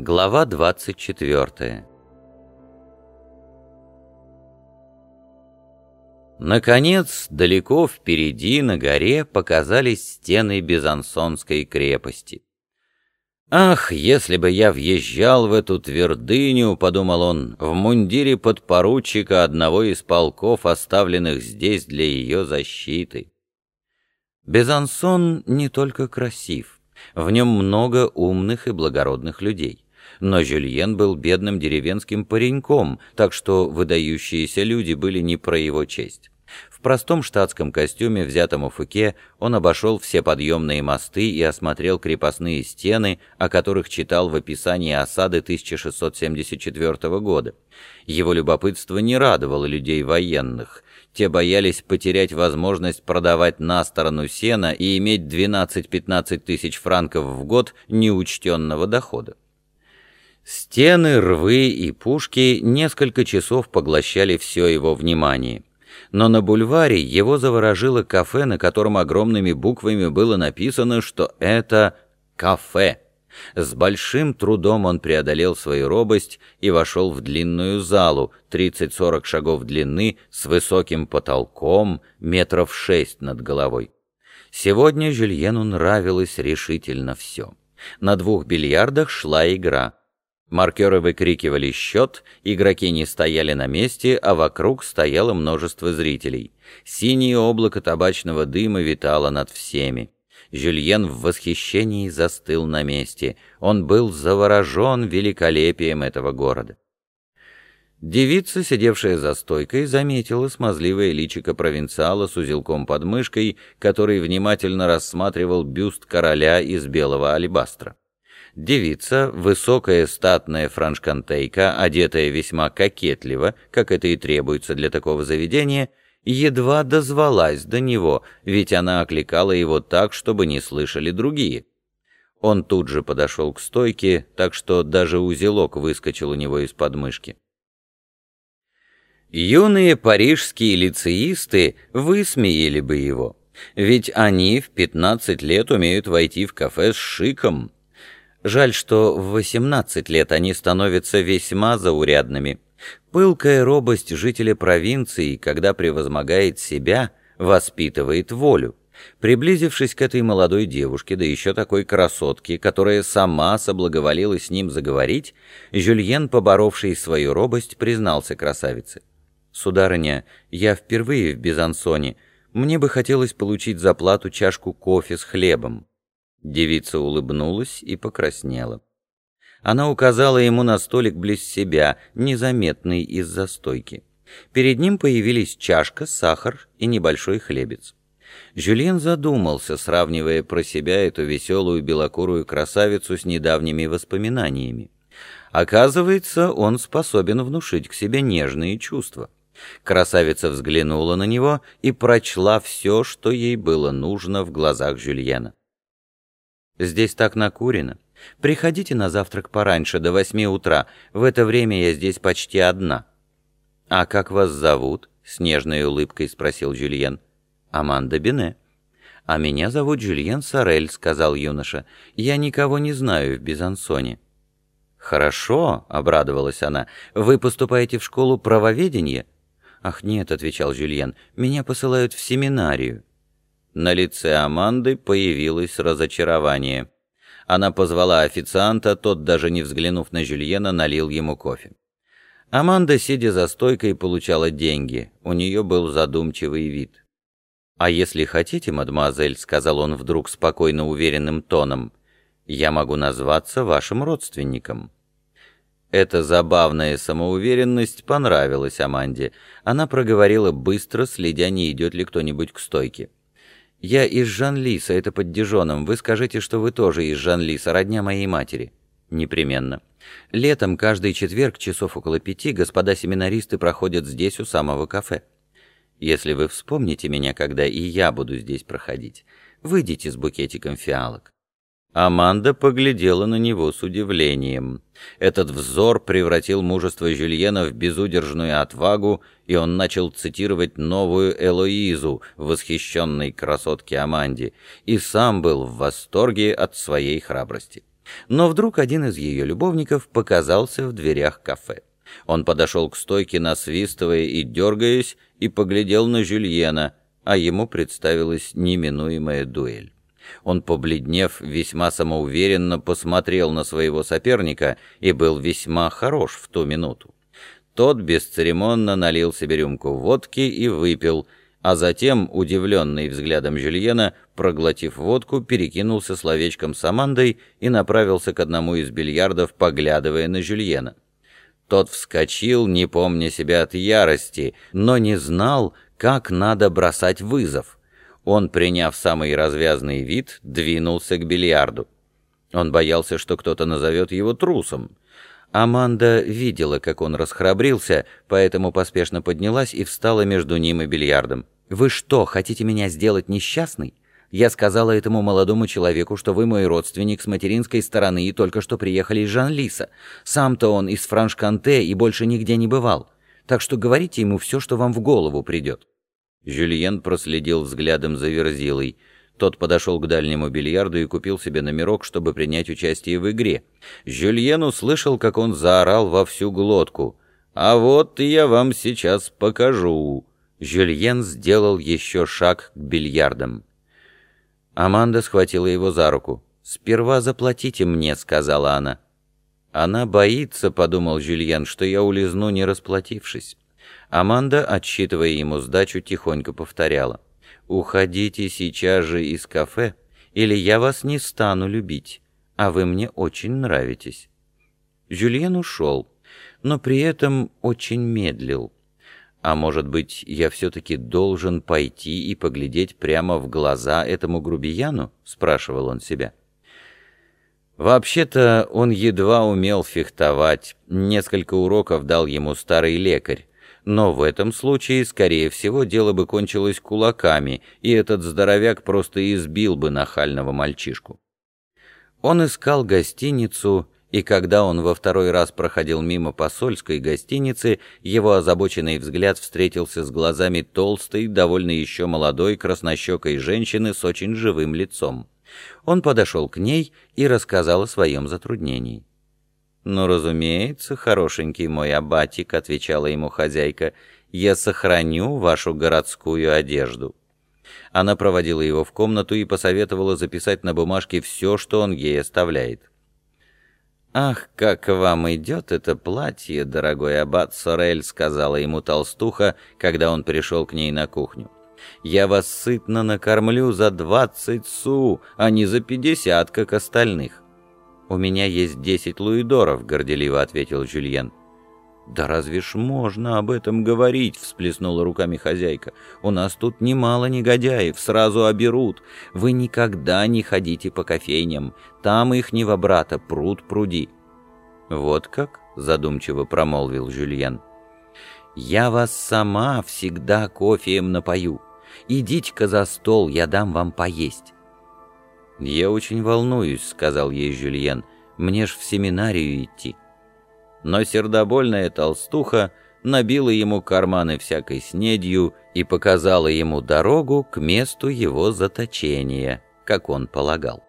Глава 24 Наконец, далеко впереди на горе показались стены Безансонской крепости. «Ах, если бы я въезжал в эту твердыню, — подумал он, — в мундире подпоручика одного из полков, оставленных здесь для ее защиты!» Безансон не только красив, в нем много умных и благородных людей. Но Жюльен был бедным деревенским пареньком, так что выдающиеся люди были не про его честь. В простом штатском костюме, взятом у Фуке, он обошел все подъемные мосты и осмотрел крепостные стены, о которых читал в описании осады 1674 года. Его любопытство не радовало людей военных. Те боялись потерять возможность продавать на сторону сена и иметь 12-15 тысяч франков в год неучтенного дохода. Стены, рвы и пушки несколько часов поглощали все его внимание. Но на бульваре его заворожило кафе, на котором огромными буквами было написано, что это кафе. С большим трудом он преодолел свою робость и вошел в длинную залу, 30-40 шагов длины, с высоким потолком, метров шесть над головой. Сегодня Жюльену нравилось решительно все. На двух бильярдах шла игра. Маркеры выкрикивали счет, игроки не стояли на месте, а вокруг стояло множество зрителей. Синее облако табачного дыма витало над всеми. Жюльен в восхищении застыл на месте. Он был заворожен великолепием этого города. Девица, сидевшая за стойкой, заметила смазливое личико провинциала с узелком под мышкой, который внимательно рассматривал бюст короля из белого алебастра. Девица, высокая статная франшкантейка, одетая весьма кокетливо, как это и требуется для такого заведения, едва дозвалась до него, ведь она окликала его так, чтобы не слышали другие. Он тут же подошел к стойке, так что даже узелок выскочил у него из подмышки. Юные парижские лицеисты высмеяли бы его, ведь они в 15 лет умеют войти в кафе с шиком, Жаль, что в 18 лет они становятся весьма заурядными. Пылкая робость жителя провинции, когда превозмогает себя, воспитывает волю. Приблизившись к этой молодой девушке, да еще такой красотке, которая сама соблаговолила с ним заговорить, Жюльен, поборовший свою робость, признался красавице. «Сударыня, я впервые в Безансоне. Мне бы хотелось получить за плату чашку кофе с хлебом». Девица улыбнулась и покраснела. Она указала ему на столик близ себя, незаметный из-за стойки. Перед ним появились чашка, сахар и небольшой хлебец. Жюльен задумался, сравнивая про себя эту веселую белокурую красавицу с недавними воспоминаниями. Оказывается, он способен внушить к себе нежные чувства. Красавица взглянула на него и прочла все, что ей было нужно в глазах Жюльена. Здесь так накурено. Приходите на завтрак пораньше, до восьми утра. В это время я здесь почти одна». «А как вас зовут?» — с нежной улыбкой спросил Жюльен. «Аманда Бене». «А меня зовут Жюльен Сорель», — сказал юноша. «Я никого не знаю в Безансоне». «Хорошо», — обрадовалась она. «Вы поступаете в школу правоведения?» «Ах, нет», — отвечал Жюльен, — «меня посылают в семинарию». На лице Аманды появилось разочарование. Она позвала официанта, тот, даже не взглянув на Жюльена, налил ему кофе. Аманда, сидя за стойкой, получала деньги. У нее был задумчивый вид. «А если хотите, мадемуазель», — сказал он вдруг спокойно уверенным тоном, — «я могу назваться вашим родственником». Эта забавная самоуверенность понравилась Аманде. Она проговорила быстро, следя, не идет ли кто-нибудь к стойке. «Я из Жан-Лиса, это под Дижоном. Вы скажите, что вы тоже из Жан-Лиса, родня моей матери». «Непременно. Летом каждый четверг часов около пяти господа семинаристы проходят здесь у самого кафе. Если вы вспомните меня, когда и я буду здесь проходить, выйдите с букетиком фиалок». Аманда поглядела на него с удивлением. Этот взор превратил мужество Жюльена в безудержную отвагу, и он начал цитировать новую Элоизу, восхищенной красотке Аманде, и сам был в восторге от своей храбрости. Но вдруг один из ее любовников показался в дверях кафе. Он подошел к стойке, насвистывая и дергаясь, и поглядел на Жюльена, а ему представилась неминуемая дуэль. Он, побледнев, весьма самоуверенно посмотрел на своего соперника и был весьма хорош в ту минуту. Тот бесцеремонно налил себе рюмку водки и выпил, а затем, удивленный взглядом Жюльена, проглотив водку, перекинулся словечком с Амандой и направился к одному из бильярдов, поглядывая на Жюльена. Тот вскочил, не помня себя от ярости, но не знал, как надо бросать вызов. Он, приняв самый развязный вид, двинулся к бильярду. Он боялся, что кто-то назовет его трусом. Аманда видела, как он расхрабрился, поэтому поспешно поднялась и встала между ним и бильярдом. «Вы что, хотите меня сделать несчастной? Я сказала этому молодому человеку, что вы мой родственник с материнской стороны и только что приехали из Жан-Лиса. Сам-то он из Франш-Канте и больше нигде не бывал. Так что говорите ему все, что вам в голову придет». Жюльен проследил взглядом за Верзилой. Тот подошел к дальнему бильярду и купил себе номерок, чтобы принять участие в игре. Жюльен услышал, как он заорал во всю глотку. «А вот я вам сейчас покажу». Жюльен сделал еще шаг к бильярдам. Аманда схватила его за руку. «Сперва заплатите мне», — сказала она. «Она боится», — подумал Жюльен, — «что я улизну, не расплатившись». Аманда, отсчитывая ему сдачу, тихонько повторяла. «Уходите сейчас же из кафе, или я вас не стану любить, а вы мне очень нравитесь». Жюльен ушел, но при этом очень медлил. А может быть, я все-таки должен пойти и поглядеть прямо в глаза этому грубияну? Спрашивал он себя. Вообще-то он едва умел фехтовать, несколько уроков дал ему старый лекарь, но в этом случае, скорее всего, дело бы кончилось кулаками, и этот здоровяк просто избил бы нахального мальчишку. Он искал гостиницу и когда он во второй раз проходил мимо посольской гостиницы, его озабоченный взгляд встретился с глазами толстой, довольно еще молодой, краснощекой женщины с очень живым лицом. Он подошел к ней и рассказал о своем затруднении. «Ну, разумеется, хорошенький мой абатик», — отвечала ему хозяйка, — «я сохраню вашу городскую одежду». Она проводила его в комнату и посоветовала записать на бумажке все, что он ей оставляет. «Ах, как вам идет это платье, дорогой аббат Сорель», — сказала ему толстуха, когда он пришел к ней на кухню. «Я вас сытно накормлю за двадцать су, а не за пятьдесят, как остальных». «У меня есть десять луидоров», — горделиво ответил Жюльен. «Да разве ж можно об этом говорить?» — всплеснула руками хозяйка. «У нас тут немало негодяев, сразу оберут. Вы никогда не ходите по кофейням, там ихнего брата пруд пруди». «Вот как?» — задумчиво промолвил Жюльен. «Я вас сама всегда кофеем напою. Идите-ка за стол, я дам вам поесть». «Я очень волнуюсь», — сказал ей Жюльен. «Мне ж в семинарию идти» но сердобольная толстуха набила ему карманы всякой снедью и показала ему дорогу к месту его заточения, как он полагал.